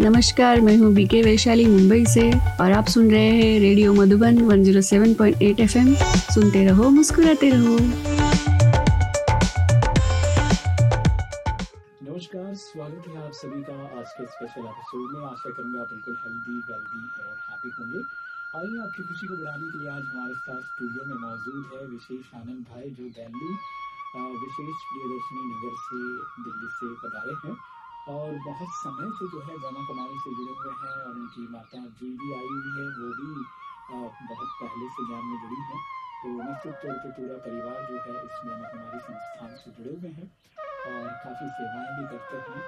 नमस्कार, मैं हूँ बीके वैशाली मुंबई से और आप सुन रहे हैं रेडियो मधुबन 107.8 एफएम सुनते रहो, मुस्कुराते रहो। नमस्कार, स्वागत है आप सभी का आज के स्पेशल एपिसोड में। आशा करूँगा बिल्कुल हेल्दी वेल्दी और हैप्पी होंगे। आइए आपकी खुशी को बढ़ाने के लिए आज हमारे साथ स्टूडियो में मौजूद है विशेष आनंद भाई, जो दिल्ली विशेष प्रियदर्शनी नगर से दिल्ली से पधारे हैं। और बहुत समय से जो है ब्रह्मा कुमारी से जुड़े हुए हैं और उनकी माता जी भी आई हुई है वो भी अ, बहुत पहले से ज्ञान में जुड़ी है। तो निश्चित तौर पर पूरा परिवार जो है इस ब्रह्मा कुमारी संस्थान से जुड़े हुए हैं और काफ़ी सेवाएँ भी करते हैं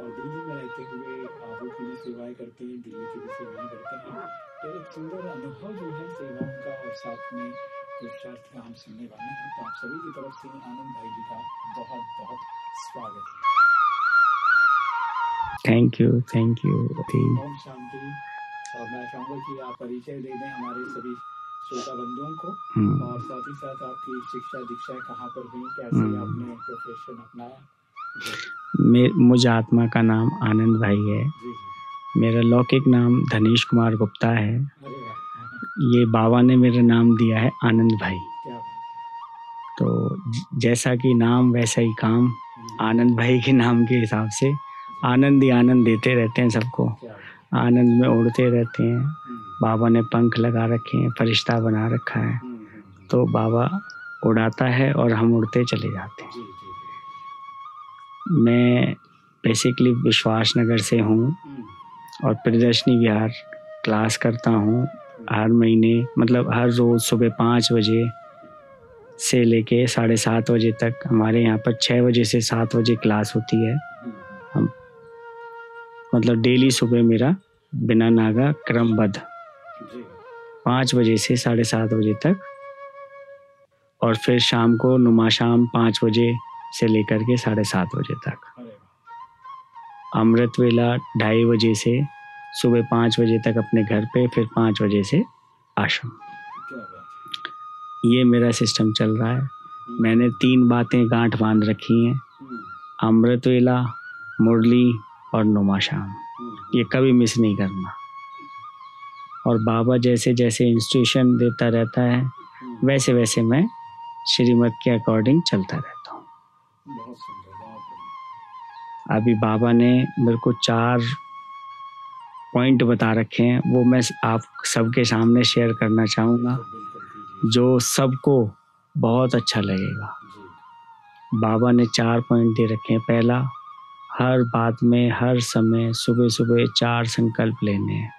और दिल्ली में रहते हुए आबू की भी सेवाएँ करते हैं दिल्ली की भी सेवाएँ करते हैं। तो एक सुंदर अनुभव जो है सेवाओं का और साथ में पुरुषार्थ का हम सुनने वाले हैं। तो आप सभी की तरफ़ से आनंद भाई जी का बहुत बहुत स्वागत। है थैंक यू थैंक यू ओम शांति। और मैं चाहूँगा कि आप परिचय दे दें हमारे सभी श्रोता बंधुओं को। हम्म, और साथ ही साथ आपकी शिक्षा दीक्षा कहाँ पर हुई कैसे हम्म। आपने प्रोफेशन अपनाया? मुझ आत्मा का नाम आनंद भाई है। मेरा लौकिक नाम धनेश कुमार गुप्ता है। ये बाबा ने मेरा नाम दिया है आनंद भाई। तो जैसा कि नाम वैसा ही काम आनंद भाई के नाम के हिसाब से आनंद ही आनंद देते रहते हैं सबको। आनंद में उड़ते रहते हैं। बाबा ने पंख लगा रखे हैं फरिश्ता बना रखा है। तो बाबा उड़ाता है और हम उड़ते चले जाते हैं। मैं बेसिकली विश्वास नगर से हूँ और प्रदर्शनी विहार क्लास करता हूँ। हर महीने मतलब हर रोज़ सुबह पाँच बजे से लेके साढ़े सात बजे तक हमारे यहाँ पर छः बजे से सात बजे क्लास होती है। हम्म, मतलब डेली सुबह मेरा बिना नागा क्रमबद्ध पाँच बजे से साढ़े सात बजे तक और फिर शाम को नुमा शाम पाँच बजे से लेकर के साढ़े सात बजे तक। अमृत वेला ढाई बजे से सुबह पाँच बजे तक अपने घर पे फिर पाँच बजे से आश्रम। ये मेरा सिस्टम चल रहा है। मैंने तीन बातें गांठ बाँध रखी हैं। हम्म, अमृत वेला मुरली और नुमा शाम। ये कभी मिस नहीं करना। और बाबा जैसे जैसे इंस्टीट्यूशन देता रहता है, वैसे वैसे मैं श्रीमत के अकॉर्डिंग चलता रहता हूँ। अभी बाबा ने मेरे को चार पॉइंट बता रखे हैं, वो मैं आप सबके सामने शेयर करना चाहूँगा, जो सबको बहुत अच्छा लगेगा। बाबा ने चार पॉइंट दे रखे हैं, पहला हर बात में हर समय सुबह सुबह चार संकल्प लेने हैं।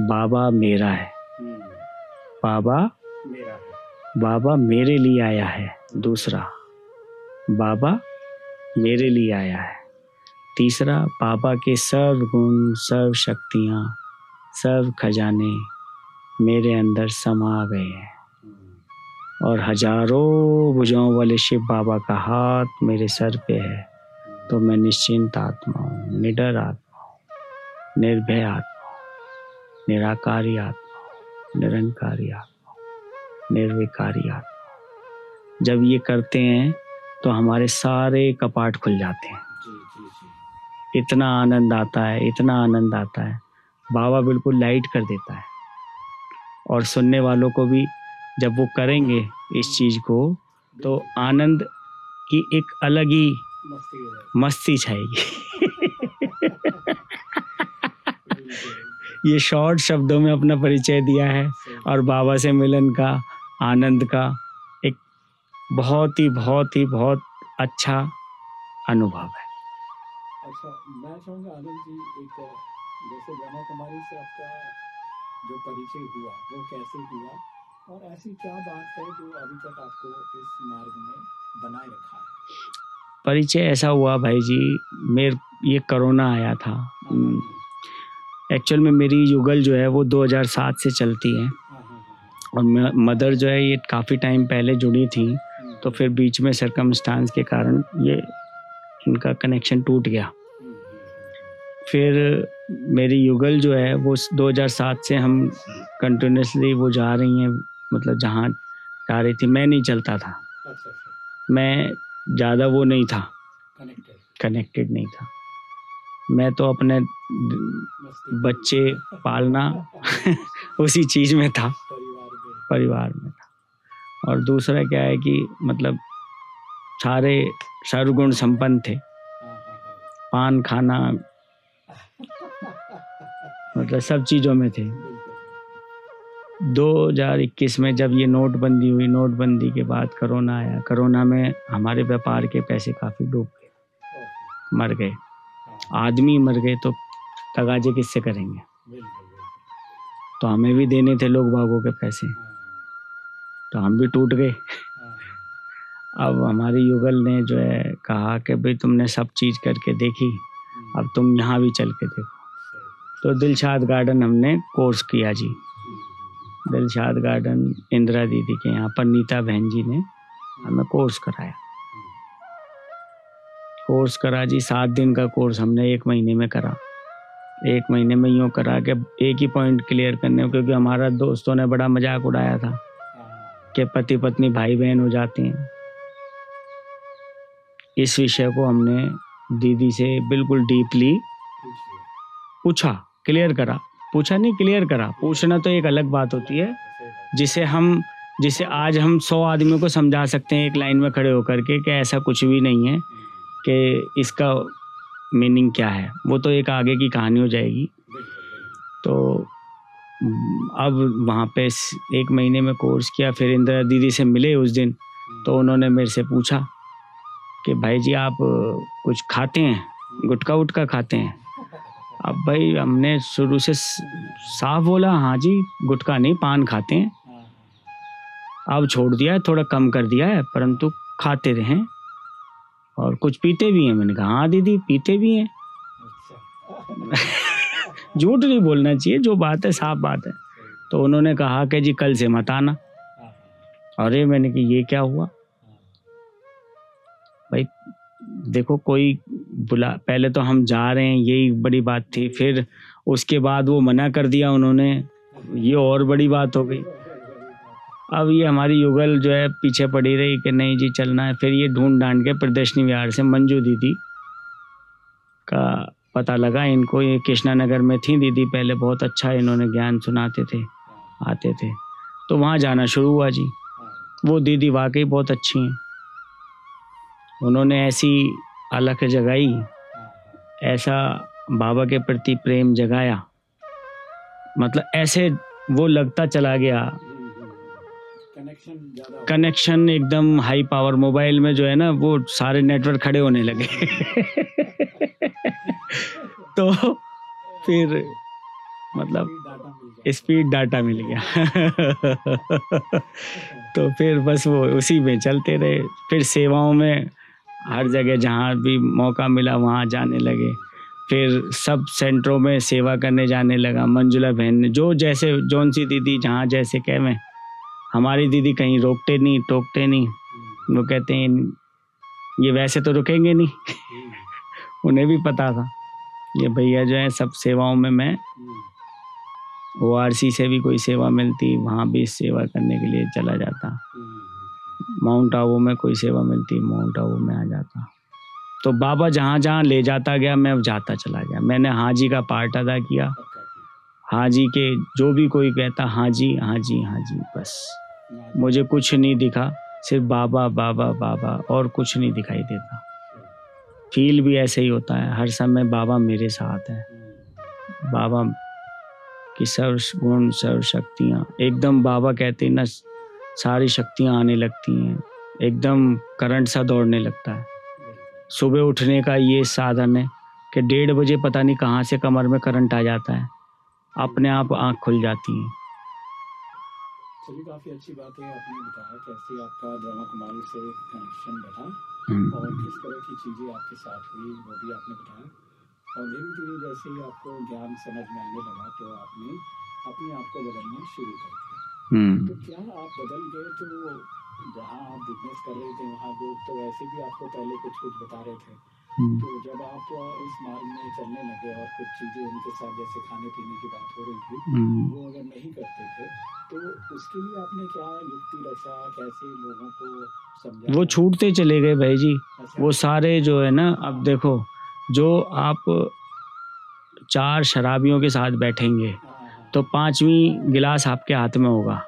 बाबा मेरा है। हम्म, बाबा मेरा बाबा मेरे लिए आया है। दूसरा बाबा मेरे लिए आया है। तीसरा बाबा के सर्व गुण सर्व शक्तियाँ सर्व खजाने मेरे अंदर समा गए हैं। हम्म, और हज़ारों भुजाओं वाले शिव बाबा का हाथ मेरे सर पे है। तो मैं निश्चिंत आत्मा हूँ निडर आत्मा हूँ निर्भय आत्मा हूँ निराकारी आत्मा हूँ निरंकारी आत्मा हूँ निर्विकारी आत्मा हूँ। जब ये करते हैं तो हमारे सारे कपाट खुल जाते हैं। इतना आनंद आता है इतना आनंद आता है। बाबा बिल्कुल लाइट कर देता है। और सुनने वालों को भी जब वो करेंगे इस चीज़ को तो आनंद की एक अलग ही मस्ती छाएगी। ये शॉर्ट शब्दों में अपना परिचय दिया है और बाबा से मिलन का आनंद का एक बहुत ही बहुत ही बहुत अच्छा अनुभव है। अच्छा मैं चाहूँगा आनंद जी एक जैसे ब्रह्मा कुमारी से आपका जो परिचय हुआ वो कैसे हुआ? और ऐसी क्या बात है जो अभी तक आपको इस मार्ग में बनाए रखा है? परिचय ऐसा हुआ भाई जी मेरे ये कोरोना आया था। एक्चुअल में मेरी युगल जो है वो 2007 से चलती है। और मदर जो है ये काफ़ी टाइम पहले जुड़ी थी हम्म, तो फिर बीच में सरकमस्टांस के कारण ये इनका कनेक्शन टूट गया। हम्म, हम्म, फिर मेरी युगल जो है वो 2007 से हम कंटिन्यूसली वो जा रही हैं मतलब जहाँ जा रही थी मैं नहीं चलता था। अच्छा अच्छा। मैं ज़्यादा वो नहीं था। कनेक्टेड नहीं था। मैं तो अपने बच्चे पालना उसी चीज़ में था। परिवार में। था। और दूसरा क्या है कि मतलब सारे सर्वगुण संपन्न थे। हाँ, हाँ, हाँ। पान खाना मतलब सब चीज़ों में थे। 2021 में जब ये नोटबंदी हुई, नोटबंदी के बाद कोरोना आया। कोरोना में हमारे व्यापार के पैसे काफ़ी डूब गए, मर गए। आदमी मर गए तो तगाजे किससे करेंगे? तो हमें भी देने थे लोग बागों के पैसे। तो हम भी टूट गए। अब हमारी युगल ने जो है कहा कि भाई तुमने सब चीज़ करके देखी, अब तुम यहाँ भी चल के देखो। तो दिलशाद गार्डन हमने कोर्स किया जी। दिलशाद गार्डन इंदिरा दीदी के यहाँ पर नीता बहन जी ने हमें कोर्स कराया। कोर्स करा जी, सात दिन का कोर्स हमने एक महीने में करा। एक महीने में यूँ करा कि एक ही पॉइंट क्लियर करने क्योंकि हमारा दोस्तों ने बड़ा मज़ाक उड़ाया था कि पति पत्नी भाई बहन हो जाते हैं। इस विषय को हमने दीदी से बिल्कुल डीपली पूछा क्लियर करा। पूछा नहीं क्लियर करा। पूछना तो एक अलग बात होती है, जिसे हम, जिसे आज हम सौ आदमियों को समझा सकते हैं एक लाइन में खड़े होकर के कि ऐसा कुछ भी नहीं है कि इसका मीनिंग क्या है। वो तो एक आगे की कहानी हो जाएगी। तो अब वहाँ पे एक महीने में कोर्स किया, फिर इंदिरा दीदी से मिले उस दिन तो उन्होंने मेरे से पूछा कि भाई जी आप कुछ खाते हैं? गुटखा उटका खाते हैं? अब भाई हमने शुरू से साफ़ बोला हाँ जी गुटखा नहीं पान खाते हैं। हाँ, अब छोड़ दिया है थोड़ा कम कर दिया है परंतु खाते रहें। और कुछ पीते भी हैं मैंने कहा हाँ दीदी पीते भी हैं। अच्छा, झूठ नहीं बोलना चाहिए जो बात है साफ़ बात है। तो उन्होंने कहा कि जी कल से मत आना। हाँ, अरे मैंने कि ये क्या हुआ? हाँ, भाई देखो कोई बुला, पहले तो हम जा रहे हैं, यही बड़ी बात थी। फिर उसके बाद वो मना कर दिया उन्होंने। ये और बड़ी बात हो गई। अब ये हमारी युगल जो है, पीछे पड़ी रही कि नहीं जी, चलना है। फिर ये ढूंढ डांड के प्रदर्शनी विहार से मंजू दीदी का पता लगा। इनको ये कृष्णा नगर में थी दीदी पहले, बहुत अच्छा इन्होंने ज्ञान सुनाते थे, आते थे। तो वहाँ जाना शुरू हुआ जी। वो दीदी वाकई बहुत अच्छी हैं। उन्होंने ऐसी अलख जगाई। ऐसा बाबा के प्रति प्रेम जगाया। मतलब ऐसे वो लगता चला गया। कनेक्शन एकदम हाई पावर मोबाइल में जो है ना, वो सारे नेटवर्क खड़े होने लगे। तो फिर मतलब स्पीड डाटा मिल गया। तो फिर बस वो उसी में चलते रहे। फिर सेवाओं में हर जगह जहाँ भी मौका मिला वहाँ जाने लगे। फिर सब सेंटरों में सेवा करने जाने लगा। मंजुला बहन ने जो जैसे जौन सी दीदी जहाँ जैसे कह में हमारी दीदी कहीं रोकते नहीं टोकते नहीं। वो कहते हैं ये वैसे तो रुकेंगे नहीं। उन्हें भी पता था ये भैया जो है सब सेवाओं में मैं हम्म, ओ से भी कोई सेवा मिलती वहाँ भी सेवा करने के लिए चला जाता। माउंट आबू में कोई सेवा मिलती माउंट आबू में आ जाता। तो बाबा जहाँ जहाँ ले जाता गया, मैं जाता चला गया। मैंने हाजी का पार्ट अदा किया। हाजी के जो भी कोई कहता हाँ जी हाँ जी हाँ जी बस। मुझे कुछ नहीं दिखा, सिर्फ़ बाबा बाबा बाबा और कुछ नहीं दिखाई देता। फील भी ऐसे ही होता है, हर समय बाबा मेरे साथ है। बाबा की सर्व गुण सर्व शक्तियाँ एकदम बाबा कहते ना सारी शक्तियाँ आने लगती हैं। एकदम करंट सा दौड़ने लगता है। सुबह उठने का ये साधन है कि डेढ़ बजे पता नहीं कहाँ से कमर में करंट आ जाता है। अपने आप आँख खुल जाती है। चलिए काफ़ी अच्छी बात है आपने बताया कैसे आपका ब्रह्मा कुमारी से कनेक्शन बढ़ा हम्म, और किस तरह की चीज़ें आपके साथ हुई वो भी आपने बताया। और धीरे धीरे जैसे ही आपको ज्ञान समझ में आने लगा तो आपने अपने आप को बदलना शुरू कर दिया। तो क्या आप बदल गए तो जहाँ आप बिज़नेस कर रहे थे वहाँ लोग तो वैसे भी आपको पहले कुछ कुछ बता रहे थे। हम्म, तो जब आप इस मार्ग में चलने लगे और कुछ चीज़ें उनके साथ जैसे खाने पीने की बात हो रही थी हम्म। वो अगर नहीं करते थे तो उसके लिए आपने क्या युक्ति रचा? कैसे लोगों को समझा वो छूटते चले गए भाई जी। अच्छा, वो सारे जो है ना अब देखो जो आप चार शराबियों के साथ बैठेंगे तो पांचवी गिलास आपके हाथ में होगा।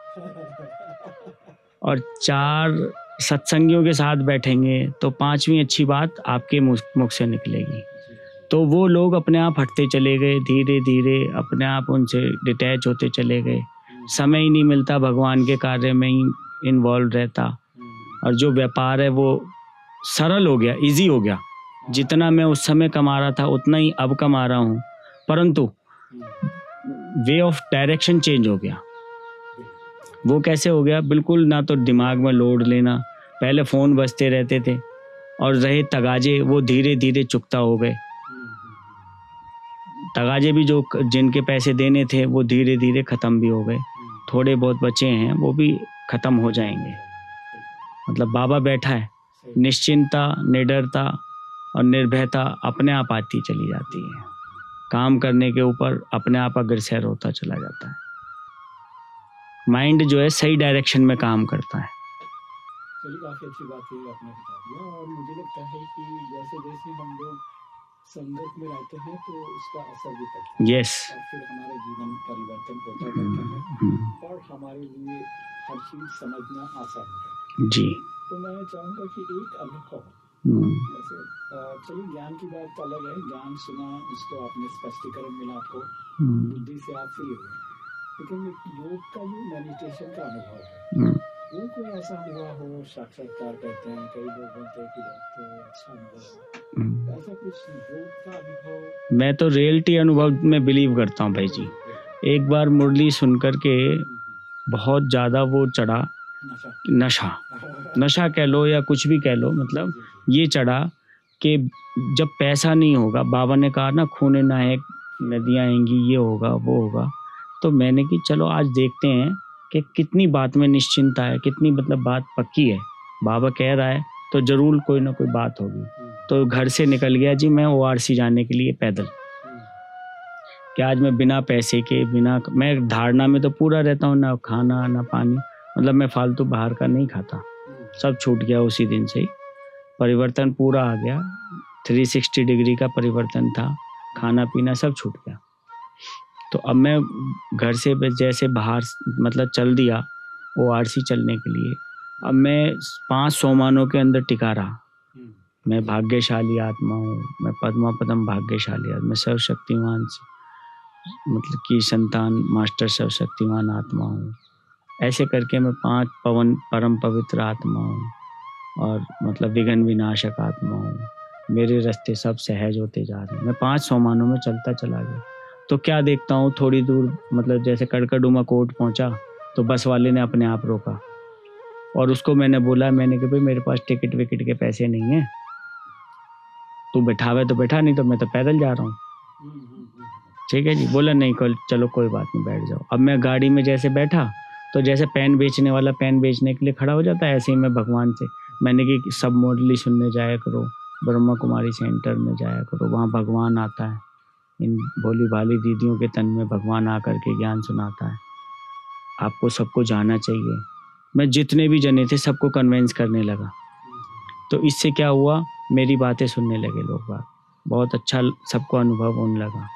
और चार सत्संगियों के साथ बैठेंगे तो पांचवी अच्छी बात आपके मुख से निकलेगी। तो वो लोग अपने आप हटते चले गए, धीरे धीरे अपने आप उनसे डिटैच होते चले गए। समय ही नहीं मिलता भगवान के कार्य में ही इन्वॉल्व रहता। और जो व्यापार है वो सरल हो गया इजी हो गया। जितना मैं उस समय कमा रहा था, उतना ही अब कमा रहा हूँ। परंतु वे ऑफ़ डायरेक्शन चेंज हो गया। वो कैसे हो गया? बिल्कुल ना तो दिमाग में लोड लेना, पहले फ़ोन बजते रहते थे और रहे तगाजे, वो धीरे धीरे चुकता हो गए। तगाजे भी जो जिनके पैसे देने थे, वो धीरे धीरे ख़त्म भी हो गए। थोड़े बहुत बचे हैं, वो भी ख़त्म हो जाएँगे। मतलब बाबा बैठा है, निश्चिंता, निडरता और निर्भयता अपने आप आती चली जाती है। काम करने के ऊपर अपने आप अग्रसर होता चला जाता है। माइंड जो है सही डायरेक्शन में काम करता है। चलिए काफ़ी अच्छी बात है आपने बता दिया। और मुझे लगता है कि जैसे जैसे हम लोग संगत में रहते हैं तो उसका असर भी पड़ता है। यस और फिर हमारा जीवन परिवर्तन होता रहता है। और हमारे लिए हर चीज़ समझना आसान होता है। जी। तो मैं चाहूँगा कि एक अनुभव चलिए ज्ञान की बात तो अलग है। ज्ञान सुना उसको आपने स्पष्टीकरण मिला आपको। हम्म, बुद्धि से आप फ्री हुए लेकिन योग का जो मेडिटेशन का अनुभव है हम्म। वो कोई ऐसा हुआ हो साक्षात्कार करते हैं कई लोग बोलते हैं कि अच्छा अनुभव हम्म। ऐसा कुछ योग का अनुभव? मैं तो रियलिटी अनुभव में बिलीव करता हूँ भाई जी। एक बार मुरली सुनकर के बहुत ज़्यादा वो चढ़ा। नशा। नशा। कह लो या कुछ भी कह लो मतलब ये चढ़ा कि जब पैसा नहीं होगा, बाबा ने कहा ना, खूने नायक नदियाँ आएँगी, ये होगा, वो होगा। तो मैंने कि चलो आज देखते हैं कि कितनी बात में निश्चिंता है, कितनी मतलब बात पक्की है। बाबा कह रहा है तो ज़रूर कोई ना कोई बात होगी। तो घर से निकल गया जी मैं ओ जाने के लिए पैदल। कि आज मैं बिना पैसे के, बिना मैं धारणा में तो पूरा रहता हूँ, ना खाना, ना पानी। मतलब मैं फालतू बाहर का नहीं खाता। सब छूट गया उसी दिन से ही। परिवर्तन पूरा आ गया। 360 डिग्री का परिवर्तन था। खाना पीना सब छूट गया। तो अब मैं घर से जैसे बाहर मतलब चल दिया ओआरसी चलने के लिए। अब मैं पाँच सोमानों के अंदर टिका रहा। मैं भाग्यशाली आत्मा हूँ। मैं पद्मा पदम भाग्यशाली आत्मा। मैं सर्वशक्तिमान मतलब की संतान, मास्टर सर्वशक्तिमान आत्मा हूँ। ऐसे करके मैं पाँच पवन परम पवित्र आत्मा हूँ और मतलब विघन विनाशक आत्मा हूँ। मेरे रास्ते सब सहज होते जा रहे हैं। मैं पाँच सोमानों में चलता चला गया। तो क्या देखता हूँ? थोड़ी दूर मतलब जैसे कड़कड़ुमा कोर्ट पहुँचा तो बस वाले ने अपने आप रोका। और उसको मैंने बोला मैंने कि भाई मेरे पास टिकट विकेट के पैसे नहीं है। तू बैठावे तो बैठा नहीं तो मैं तो पैदल जा रहा हूँ। ठीक है जी? बोला नहीं कल चलो कोई बात नहीं बैठ जाओ। अब मैं गाड़ी में जैसे बैठा तो जैसे पेन बेचने वाला पेन बेचने के लिए खड़ा हो जाता है, ऐसे ही मैं भगवान से, मैंने कि सब मॉडली सुनने जाया करो, ब्रह्मा कुमारी सेंटर में जाया करो, वहाँ भगवान आता है। इन भोली भाली दीदियों के तन में भगवान आकर के ज्ञान सुनाता है। आपको सबको जाना चाहिए। मैं जितने भी जने थे सबको कन्वेंस करने लगा। तो इससे क्या हुआ? मेरी बातें सुनने लगे लोग बात बहुत अच्छा सबको अनुभव होने लगा।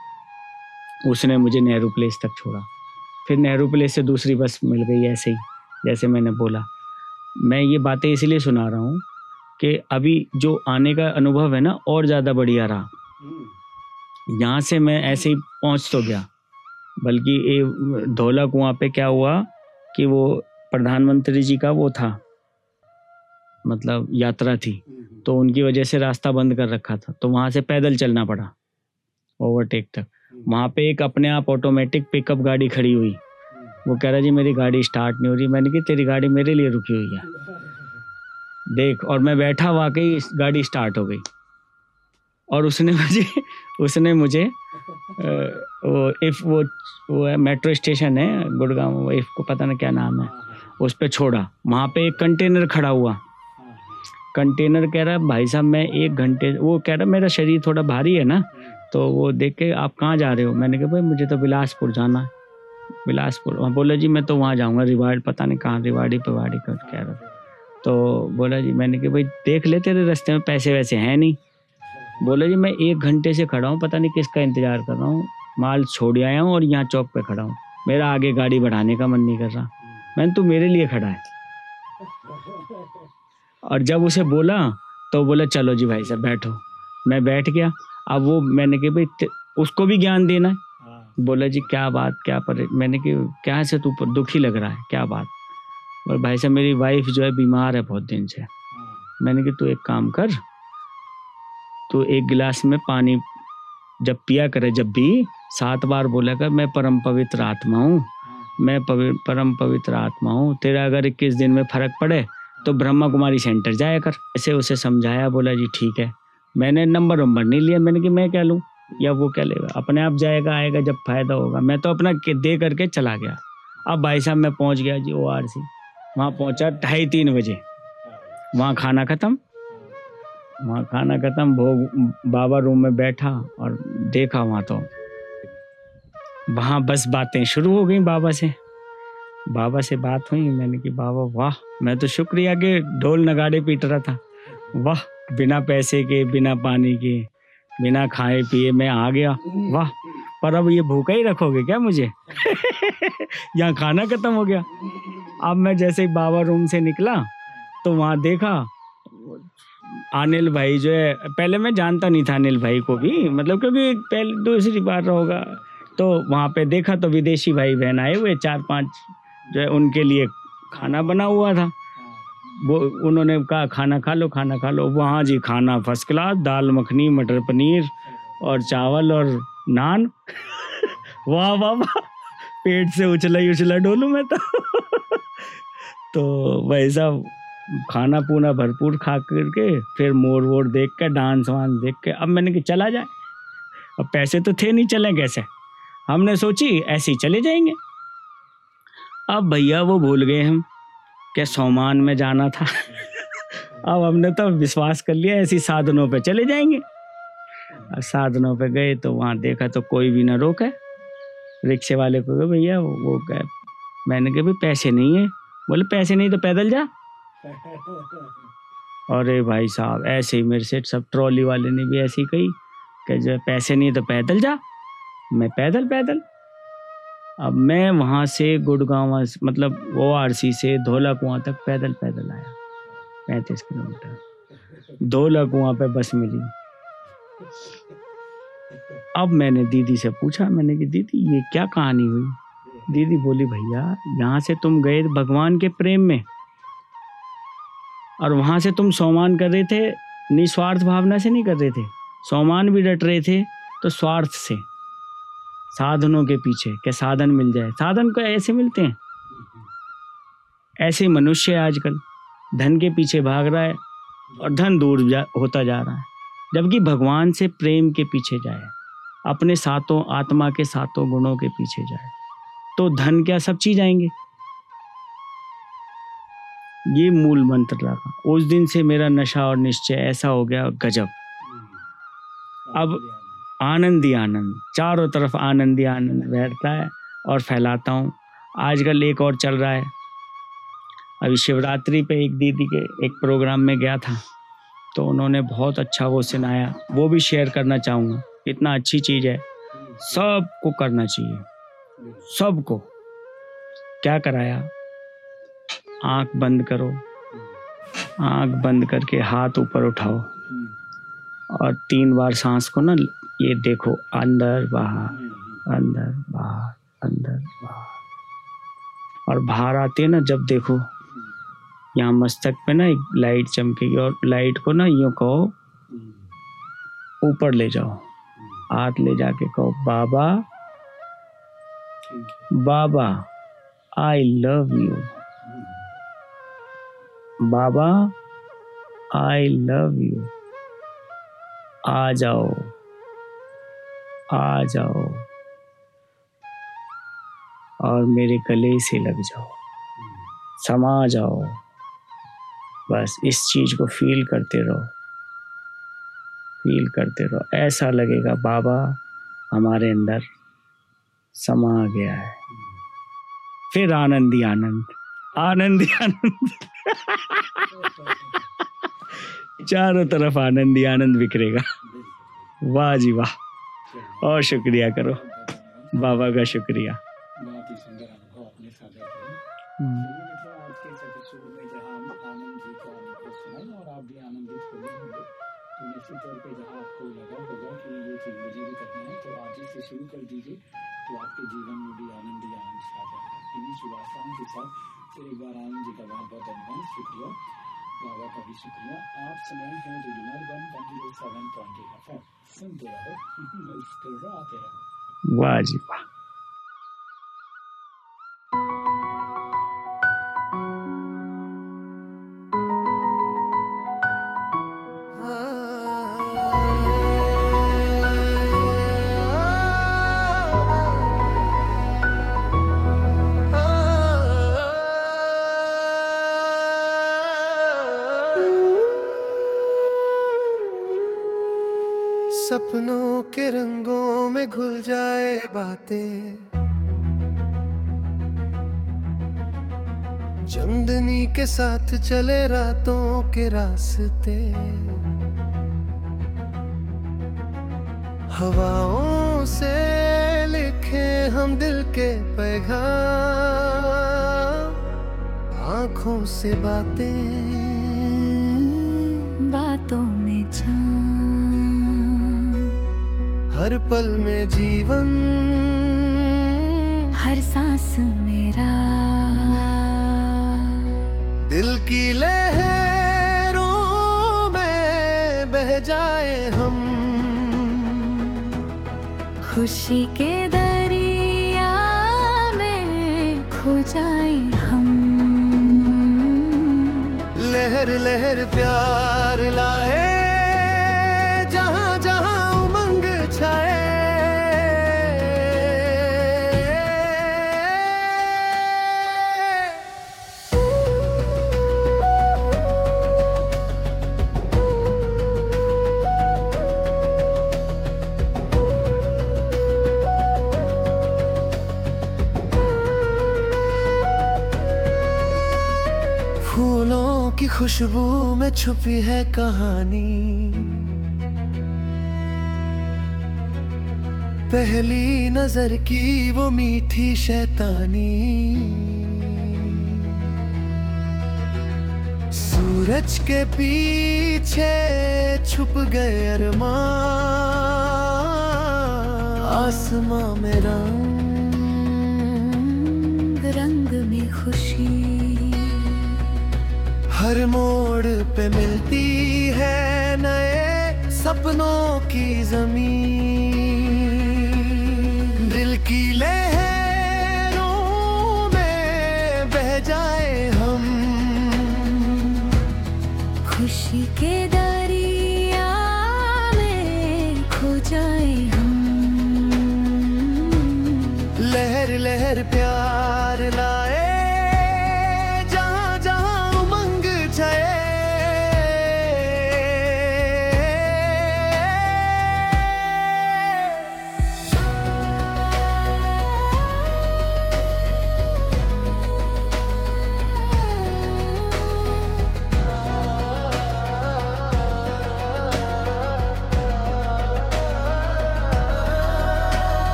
उसने मुझे नेहरू प्लेस तक छोड़ा। फिर नेहरू प्लेस से दूसरी बस मिल गई ऐसे ही जैसे मैंने बोला। मैं ये बातें इसलिए सुना रहा हूँ कि अभी जो आने का अनुभव है ना और ज़्यादा बढ़िया रहा। यहाँ से मैं ऐसे ही पहुँच तो गया बल्कि ये धौला कुआँ पे क्या हुआ कि वो प्रधानमंत्री जी का वो था मतलब यात्रा थी तो उनकी वजह से रास्ता बंद कर रखा था तो वहाँ से पैदल चलना पड़ा ओवरटेक तक। वहाँ पे एक अपने आप ऑटोमेटिक पिकअप गाड़ी खड़ी हुई। वो कह रहा, जी, मेरी गाड़ी स्टार्ट नहीं हो रही। मैंने कि तेरी गाड़ी मेरे लिए रुकी हुई है। देख, और मैं बैठा, वाकई गाड़ी स्टार्ट हो गई। और उसने मुझे उसने मुझे वो इफ़ वो वो है मेट्रो स्टेशन है, गुड़गांव इफ़ को पता नहीं क्या नाम है, उस पर छोड़ा। वहाँ पे एक कंटेनर खड़ा हुआ। कंटेनर कह रहा है भाई साहब, मैं एक घंटे, वो कह रहा, मेरा शरीर थोड़ा भारी है ना तो वो देख के आप कहाँ जा रहे हो? मैंने कहा, भाई, मुझे तो बिलासपुर जाना है। बिलासपुर। वहाँ बोला, जी, मैं तो वहाँ जाऊँगा रिवाड़ पता नहीं कहाँ रिवाड़ी पिवाड़ी कर कह रहा। तो बोला, जी, मैंने कहा, भाई, देख ले तेरे रास्ते में, पैसे वैसे हैं नहीं। बोला, जी, मैं एक घंटे से खड़ा हूँ, पता नहीं किसका इंतज़ार कर रहा हूँ। माल छोड़ आया हूँ और यहाँ चौक पर खड़ा हूँ। मेरा आगे गाड़ी बढ़ाने का मन नहीं कर रहा। मैंने तू मेरे लिए खड़ा है। और जब उसे बोला तो बोला, चलो जी भाई साहब, बैठो। मैं बैठ गया। अब वो मैंने कहा भाई उसको भी ज्ञान देना है। हाँ, बोला जी क्या बात क्या पर मैंने कि क्या से तू पर दुखी लग रहा है? क्या बात? और भाई साहब मेरी वाइफ जो है बीमार है बहुत दिन से। हाँ, मैंने कि तू एक काम कर तू एक गिलास में पानी जब पिया करे जब भी सात बार बोला कर मैं परम पवित्र आत्मा हूँ। हाँ, मैं पवि, परम पवित्र आत्मा हूँ। तेरा अगर इक्कीस दिन में फ़र्क पड़े तो ब्रह्मा कुमारी सेंटर जाया कर। ऐसे उसे समझाया बोला जी ठीक है। मैंने नंबर वंबर नहीं लिया। मैंने कि मैं क्या लूँ? या वो क्या लेगा? अपने आप जाएगा, आएगा जब फ़ायदा होगा। मैं तो अपना दे करके चला गया। अब भाई साहब, मैं पहुँच गया जी ओ आर सी वहाँ पहुँचा ढाई तीन बजे। वहाँ खाना खत्म। वहाँ खाना खत्म, भोग, बाबा रूम में बैठा और देखा वहाँ तो। वहाँ बस बातें शुरू हो गई बाबा से। बाबा से बात हुई, मैंने कि बाबा, वाह, मैं तो शुक्रिया के ढोल नगाड़े पीट रहा था। वाह बिना पैसे के, बिना पानी के, बिना खाए पिए मैं आ गया। वाह, पर अब ये भूखा ही रखोगे क्या मुझे? यहाँ खाना खत्म हो गया। अब मैं जैसे ही बाबा रूम से निकला तो वहाँ देखा, अनिल भाई जो है, पहले मैं जानता नहीं था अनिल भाई को भी मतलब क्योंकि पहले दूसरी बार होगा। तो वहाँ पे देखा तो विदेशी भाई बहन आए हुए चार पाँच जो है उनके लिए खाना बना हुआ था। वो उन्होंने कहा, खाना खा लो, खाना खा लो। वहाँ जी खाना फ़र्स्ट क्लास दाल मखनी, मटर पनीर और चावल और नान। वाह वाह वाह, पेट से उछला ही उछला डोलू मैं तो। तो भाई साहब, खाना पूना भरपूर खा करके फिर मोर वोर देख के, डांस वांस देख के, अब मैंने कि चला जाए। अब पैसे तो थे नहीं, चले कैसे? हमने सोची, ऐसे ही चले जाएँगे। अब भैया वो भूल गए हम। क्या सोमान में जाना था। अब हमने तो विश्वास कर लिया ऐसी साधनों पे चले जाएँगे। साधनों पे गए तो वहाँ देखा तो कोई भी ना रोका। रिक्शे वाले को कहा, भैया वो, कहे मैंने कहा भाई पैसे नहीं है। बोले पैसे नहीं तो पैदल जा। अरे भाई साहब ऐसे ही मेरे से सब ट्रॉली वाले ने भी ऐसे कही कि जो पैसे नहीं तो पैदल जा। मैं पैदल पैदल। अब मैं वहाँ से गुड़गांव मतलब ओ से धोला कुआँ तक पैदल पैदल आया। पैंतीस किलोमीटर। धोला कुआँ पे बस मिली। अब मैंने दीदी से पूछा, मैंने कि दीदी, ये क्या कहानी हुई? दीदी बोली, भैया, यहाँ से तुम गए भगवान के प्रेम में और वहाँ से तुम सोमान कर रहे थे, निस्वार्थ भावना से नहीं कर रहे थे। सोमान भी डट रहे थे तो स्वार्थ से साधनों के पीछे क्या साधन मिल जाए। साधन को ऐसे मिलते हैं। ऐसे मनुष्य आजकल। धन के पीछे भाग रहा है और धन दूर जा, होता जा रहा है। जबकि भगवान से प्रेम के पीछे जाए। अपने सातों आत्मा के सातों गुणों के पीछे जाए। तो धन क्या सब चीज़ आएँगे? ये मूल मंत्र रहा उस दिन से मेरा नशा और निश्चय ऐसा हो गया गजब। अब आनंद ही आनंद। चारों तरफ़ आनंद ही आनंद बैठता है और फैलाता हूँ। आजकल एक और चल रहा है। अभी शिवरात्रि पे एक दीदी के एक प्रोग्राम में गया था तो उन्होंने बहुत अच्छा वो सुनाया वो भी शेयर करना चाहूँगा। इतना अच्छी चीज़ है। सबको करना चाहिए। सबको। क्या कराया? आँख बंद करो। आँख बंद करके हाथ ऊपर उठाओ। और तीन बार सांस को ना ये देखो, अंदर, बाहर अंदर बाहर अंदर, बाहर। और बाहर आते ना, जब देखो, यहाँ मस्तक पे ना एक लाइट चमकेगी और लाइट को ना यूँ कहो, ऊपर ले जाओ। हाथ ले जाके कहो, बाबा बाबा आई लव यू बाबा आई लव यू आ जाओ। आ जाओ। और मेरे गले से लग जाओ। समा जाओ। बस इस चीज़ को फील करते रहो। फील करते रहो। ऐसा लगेगा, बाबा, हमारे अंदर समा गया है। फिर आनंद आनंद। आनंद आनंद। चारों तरफ़ आनंद आनंद बिखरेगा। वाह जी वाह। और शुक्रिया करो। बाबा का शुक्रिया। बहुत ही सुंदर अनुभव आपने साझा किया। हम्म, तो निश्चित तौर पे जहाँ आपको लगा होगा कि ये चीज़ मुझे भी करना है तो आज ही से शुरू कर दीजिए तो आपके जीवन में भी आनंद ही आनंद छा जाएगा इन्हीं शुभ के साथ फिर एक बार आनंद जी का बहुत बहुत धन्यवाद शुक्रिया। बाबा का भी शुक्रिया आप सुन हैं radio Madhuban one zero seven point F सुनते रहो मुस्कुराते रहो वाह जी वाह सपनों के रंगों में घुल जाए बातें। चंदनी के साथ चले रातों के रास्ते। हवाओं से लिखे हम दिल के पैगाम। आँखों से बातें। हर पल में जीवन। हर सांस मेरा। दिल की लहरों में बह जाए हम। खुशी के दरिया में खो जाए हम। लहर लहर प्यार लाए खुशबू में छुपी है कहानी। पहली नज़र की वो मीठी शैतानी। सूरज के पीछे छुप गए अरमान। आसमां में रंग। रंग में खुशी। हर मोड़ पे मिलती है नए सपनों की ज़मीन। दिल की लहरों में बह जाए हम। खुशी के दरिया में खो जाए हम। लहर लहर प्यार